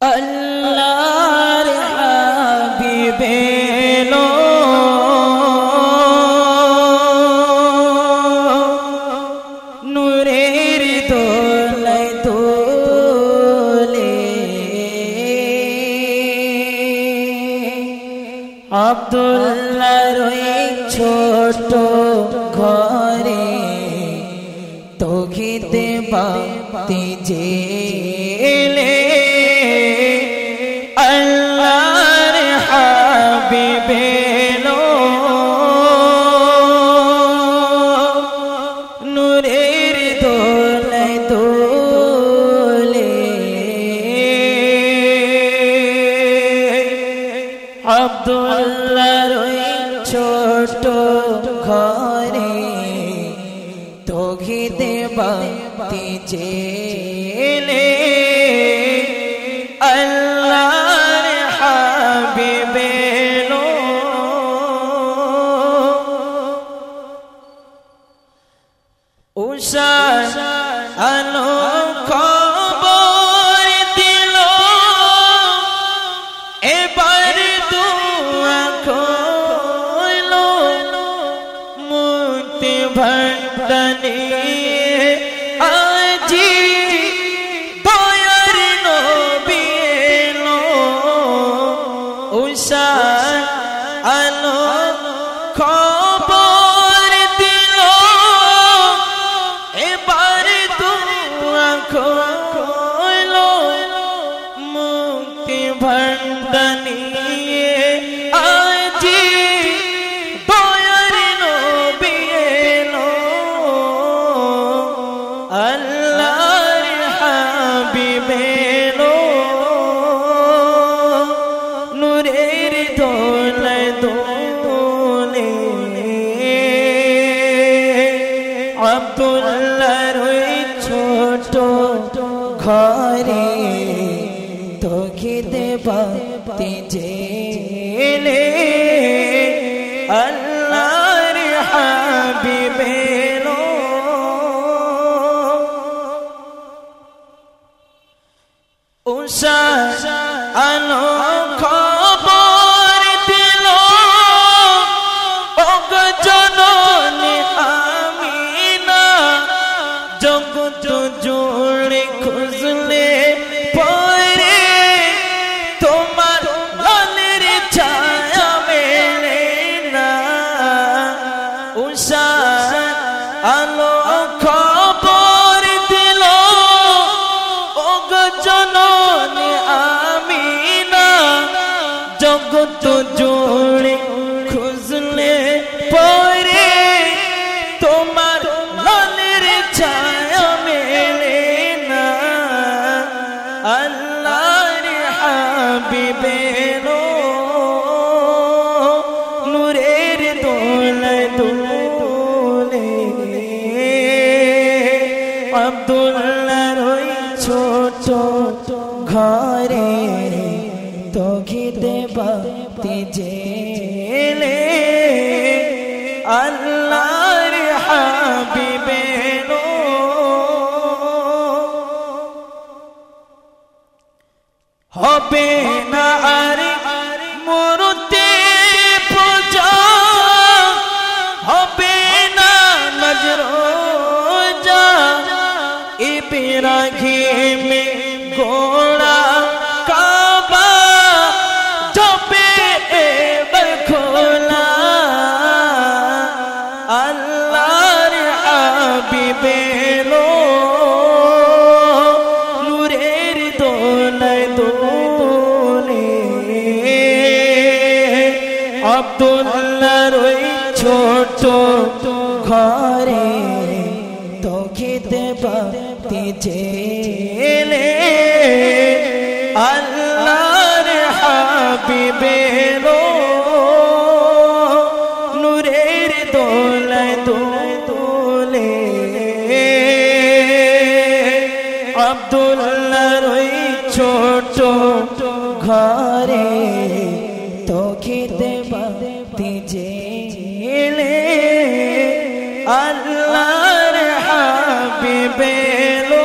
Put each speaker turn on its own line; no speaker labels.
আল্লাহর আব্দুল্লাহর ওই ছোট ঘরে তোখিতে বাতি জেলে আব্দুল্লাহর ওই ছোট ঘরে তোকে দেবাতি জেলে। আল্লাহর হাবিবেলো উষা আলো আলো ঘরে তোকে দেবাতে জেলে। আল্লাহর হাবিবেলো উষা আলো জুড়ে আলো ছোট ঘরে তোকে দেবাতে জেলে আল্লাহর হাবিবেলো ইব্রাহিম গোড়া কাবা জবে এবার খোলা। আল্লাহর হাবিবেলো নূরের দোলায় দোলে। আব্দুল্লাহর ওই ছোট ঘরে তোকে দেবাতে জেলে আল্লাহর হাবিবেলো নূরের দোলায় দোলে। আব্দুল্লাহর ওই ছোট ঘরে তোকে দেবাতে জেলে আল্লাহর পেবে